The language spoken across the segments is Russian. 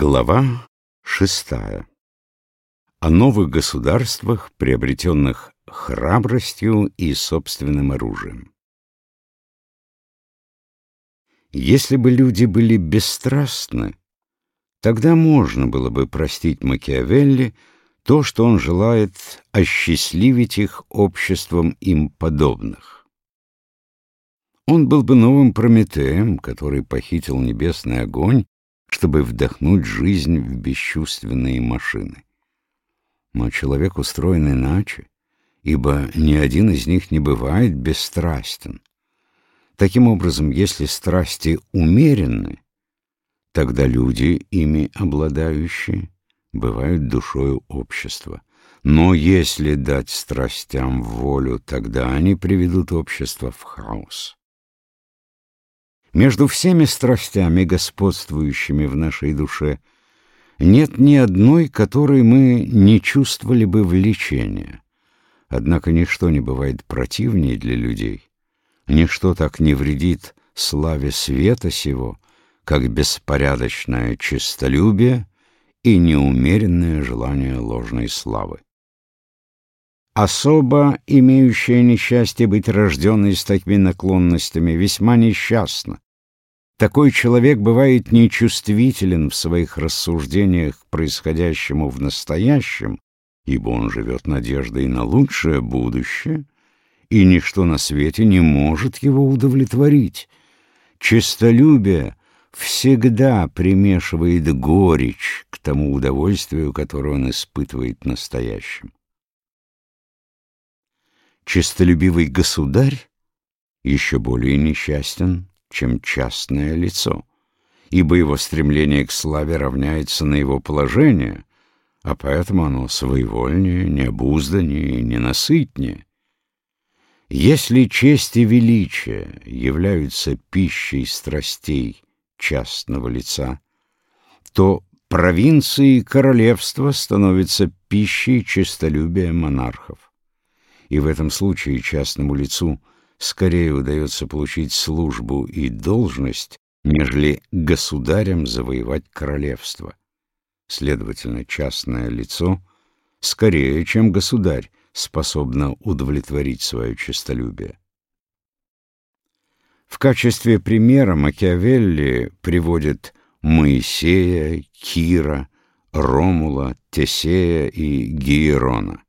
Глава шестая. О новых государствах, приобретенных храбростью и собственным оружием. Если бы люди были бесстрастны, тогда можно было бы простить Макиавелли то, что он желает осчастливить их обществом им подобных. Он был бы новым Прометеем, который похитил небесный огонь чтобы вдохнуть жизнь в бесчувственные машины. Но человек устроен иначе, ибо ни один из них не бывает бесстрастен. Таким образом, если страсти умеренны, тогда люди, ими обладающие, бывают душою общества. Но если дать страстям волю, тогда они приведут общество в хаос. Между всеми страстями, господствующими в нашей душе, нет ни одной, которой мы не чувствовали бы влечения. Однако ничто не бывает противнее для людей. Ничто так не вредит славе света сего, как беспорядочное честолюбие и неумеренное желание ложной славы. Особо имеющая несчастье быть рожденной с такими наклонностями весьма несчастна. Такой человек бывает нечувствителен в своих рассуждениях к происходящему в настоящем, ибо он живет надеждой на лучшее будущее, и ничто на свете не может его удовлетворить. Честолюбие всегда примешивает горечь к тому удовольствию, которое он испытывает настоящим честолюбивый государь еще более несчастен, чем частное лицо, ибо его стремление к славе равняется на его положение, а поэтому оно своевольнее, необузданнее и ненасытнее. Если честь и величие являются пищей страстей частного лица, то провинции и королевства становятся пищей честолюбия монархов и в этом случае частному лицу скорее удается получить службу и должность, нежели государям завоевать королевство. Следовательно, частное лицо скорее, чем государь, способно удовлетворить свое честолюбие. В качестве примера Макиавелли приводит Моисея, Кира, Ромула, Тесея и Гиерона.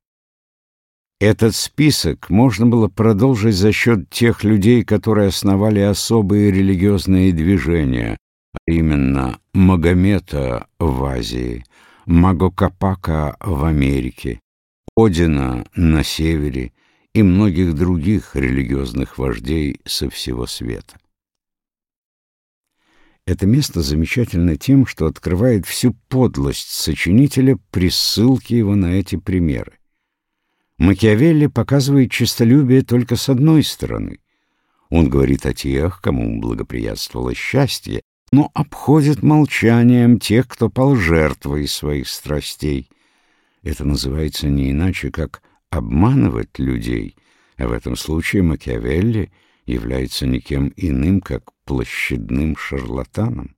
Этот список можно было продолжить за счет тех людей, которые основали особые религиозные движения, а именно Магомета в Азии, Магокапака в Америке, Одина на севере и многих других религиозных вождей со всего света. Это место замечательно тем, что открывает всю подлость сочинителя при ссылке его на эти примеры. Макиавелли показывает честолюбие только с одной стороны. Он говорит о тех, кому благоприятствовало счастье, но обходит молчанием тех, кто пал жертвой своих страстей. Это называется не иначе, как обманывать людей, а в этом случае Макиавелли является никем иным, как площадным шарлатаном.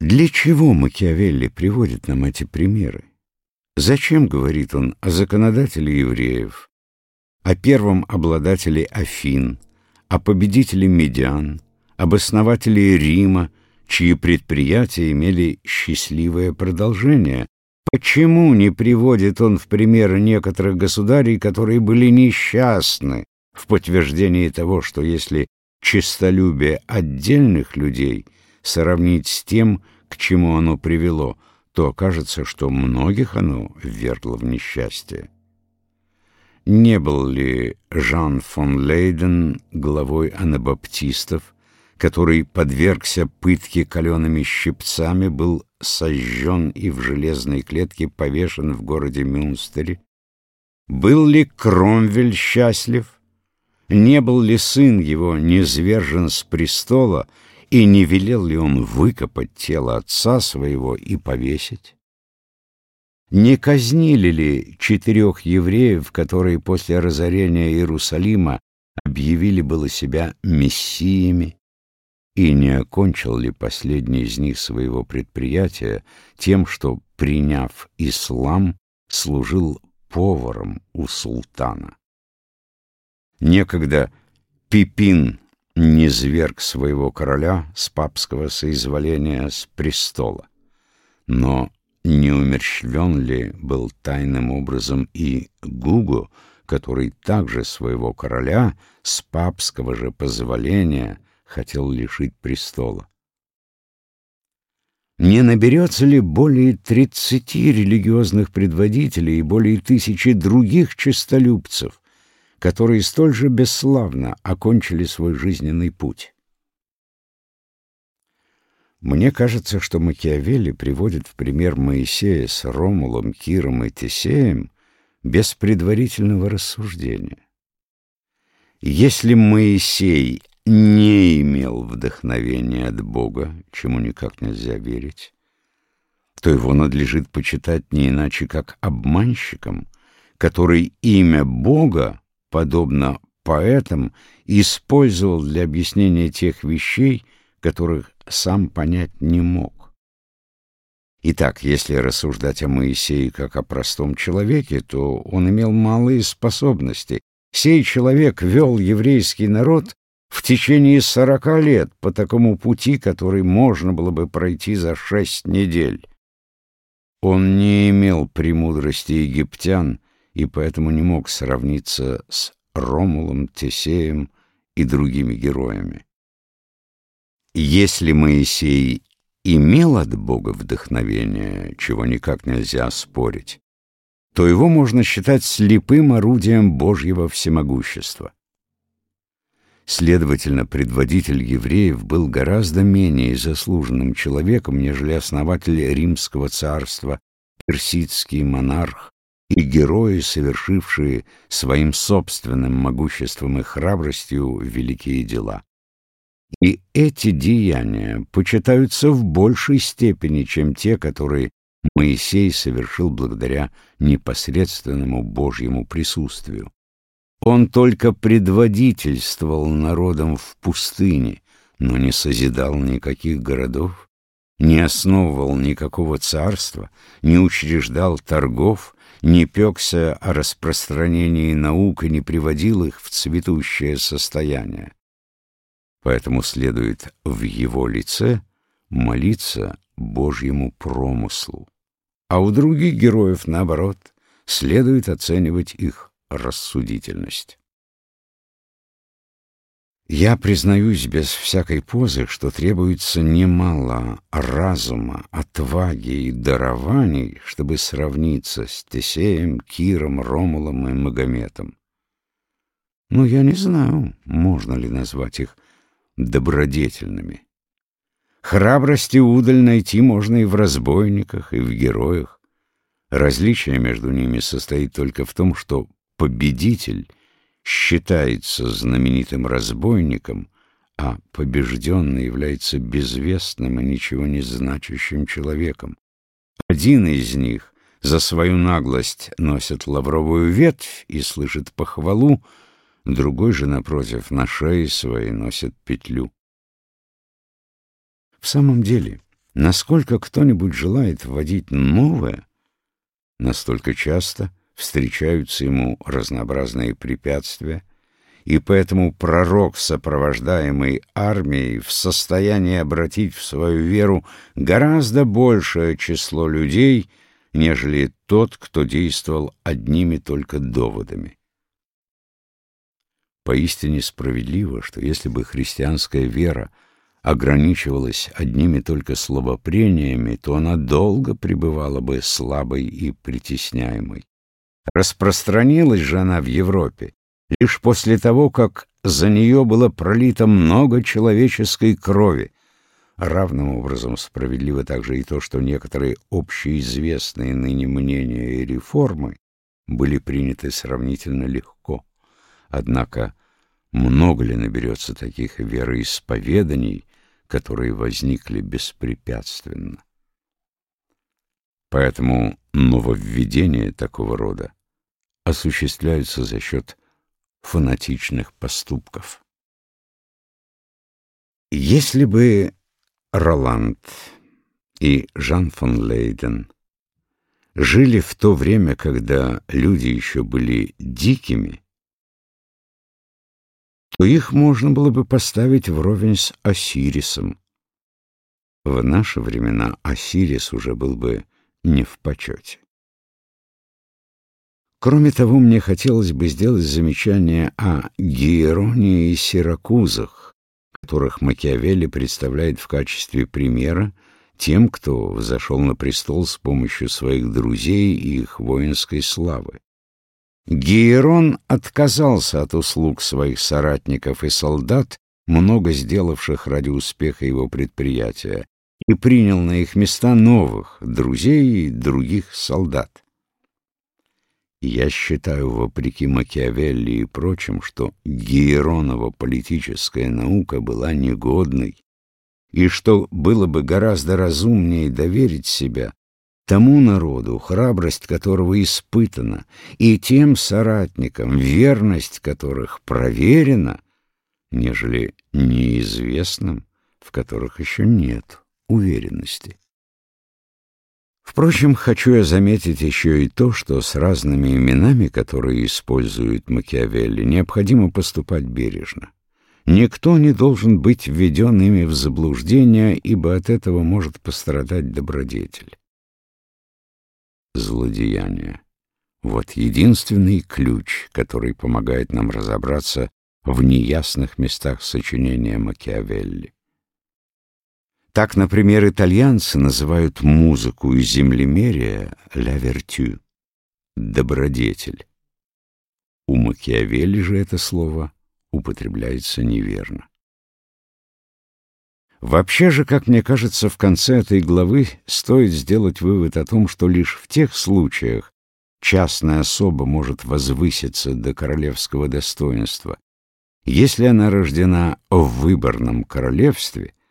Для чего Макиавелли приводит нам эти примеры? Зачем, говорит он, о законодателе евреев, о первом обладателе Афин, о победителе Медиан, об основателе Рима, чьи предприятия имели счастливое продолжение? Почему не приводит он в пример некоторых государей, которые были несчастны, в подтверждении того, что если честолюбие отдельных людей сравнить с тем, к чему оно привело – то окажется, что многих оно ввергло в несчастье. Не был ли Жан фон Лейден главой анабаптистов, который подвергся пытке калеными щипцами, был сожжен и в железной клетке повешен в городе Мюнстере? Был ли Кромвель счастлив? Не был ли сын его низвержен с престола и не велел ли он выкопать тело отца своего и повесить? Не казнили ли четырех евреев, которые после разорения Иерусалима объявили было себя мессиями? и не окончил ли последний из них своего предприятия тем, что, приняв ислам, служил поваром у султана. Некогда Пипин не зверг своего короля с папского соизволения с престола, но не умерщвлен ли был тайным образом и Гугу, который также своего короля с папского же позволения хотел лишить престола? Не наберется ли более тридцати религиозных предводителей и более тысячи других честолюбцев, которые столь же бесславно окончили свой жизненный путь? Мне кажется, что Макиавелли приводит в пример Моисея с Ромулом, Киром и Тесеем без предварительного рассуждения. Если Моисей не имел вдохновения от Бога, чему никак нельзя верить, то его надлежит почитать не иначе, как обманщиком, который имя Бога, подобно поэтам, использовал для объяснения тех вещей, которых сам понять не мог. Итак, если рассуждать о Моисее как о простом человеке, то он имел малые способности. Сей человек вел еврейский народ в течение сорока лет по такому пути, который можно было бы пройти за шесть недель. Он не имел премудрости египтян и поэтому не мог сравниться с Ромулом, Тесеем и другими героями. Если Моисей имел от Бога вдохновение, чего никак нельзя спорить, то его можно считать слепым орудием Божьего всемогущества. Следовательно, предводитель евреев был гораздо менее заслуженным человеком, нежели основатель римского царства, персидский монарх и герои, совершившие своим собственным могуществом и храбростью великие дела. И эти деяния почитаются в большей степени, чем те, которые Моисей совершил благодаря непосредственному Божьему присутствию. Он только предводительствовал народом в пустыне, но не созидал никаких городов, не основывал никакого царства, не учреждал торгов, не пекся о распространении наук и не приводил их в цветущее состояние. Поэтому следует в его лице молиться Божьему промыслу. А у других героев, наоборот, следует оценивать их рассудительность. Я признаюсь без всякой позы, что требуется немало разума, отваги и дарований, чтобы сравниться с Тесеем, Киром, Ромулом и Магометом. Но я не знаю, можно ли назвать их добродетельными. Храбрости удаль найти можно и в разбойниках, и в героях. Различие между ними состоит только в том, что победитель считается знаменитым разбойником, а побежденный является безвестным и ничего не значащим человеком. Один из них за свою наглость носит лавровую ветвь и слышит похвалу, другой же, напротив, на шее своей носит петлю. В самом деле, насколько кто-нибудь желает вводить новое, настолько часто встречаются ему разнообразные препятствия, и поэтому пророк, сопровождаемый армией, в состоянии обратить в свою веру гораздо большее число людей, нежели тот, кто действовал одними только доводами. Поистине справедливо, что если бы христианская вера ограничивалась одними только словопрениями, то она долго пребывала бы слабой и притесняемой. Распространилась же она в Европе лишь после того, как за нее было пролито много человеческой крови. Равным образом справедливо также и то, что некоторые общеизвестные ныне мнения и реформы были приняты сравнительно легко. Однако много ли наберется таких вероисповеданий, которые возникли беспрепятственно? Поэтому нововведения такого рода осуществляются за счет фанатичных поступков. Если бы Роланд и Жан фон Лейден жили в то время, когда люди еще были дикими, то их можно было бы поставить вровень с Осирисом. В наши времена Осирис уже был бы не в почете. Кроме того, мне хотелось бы сделать замечание о Гиероне и Сиракузах, которых Макиавелли представляет в качестве примера тем, кто взошел на престол с помощью своих друзей и их воинской славы. Гиерон отказался от услуг своих соратников и солдат, много сделавших ради успеха его предприятия, и принял на их места новых друзей и других солдат. Я считаю, вопреки Макиавелли и прочим, что Гиеронова политическая наука была негодной, и что было бы гораздо разумнее доверить себя тому народу, храбрость которого испытана, и тем соратникам, верность которых проверена, нежели неизвестным, в которых еще нет уверенности. Впрочем, хочу я заметить еще и то, что с разными именами, которые использует Макиавелли, необходимо поступать бережно. Никто не должен быть введен ими в заблуждение, ибо от этого может пострадать добродетель. Злодеяние. Вот единственный ключ, который помогает нам разобраться в неясных местах сочинения Макиавелли. Так, например, итальянцы называют музыку и землемерие «la vertu» — «добродетель». У Макиавелли же это слово употребляется неверно. Вообще же, как мне кажется, в конце этой главы стоит сделать вывод о том, что лишь в тех случаях частная особа может возвыситься до королевского достоинства, если она рождена в выборном королевстве —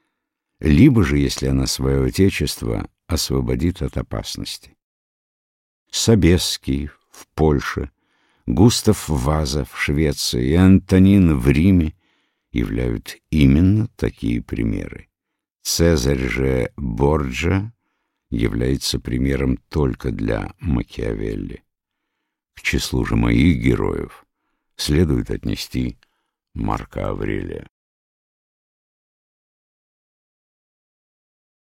либо же, если она свое отечество освободит от опасности. Собесский в Польше, Густав Ваза в Швеции и Антонин в Риме являют именно такие примеры. Цезарь же Борджа является примером только для Макиавелли. К числу же моих героев следует отнести Марка Аврелия.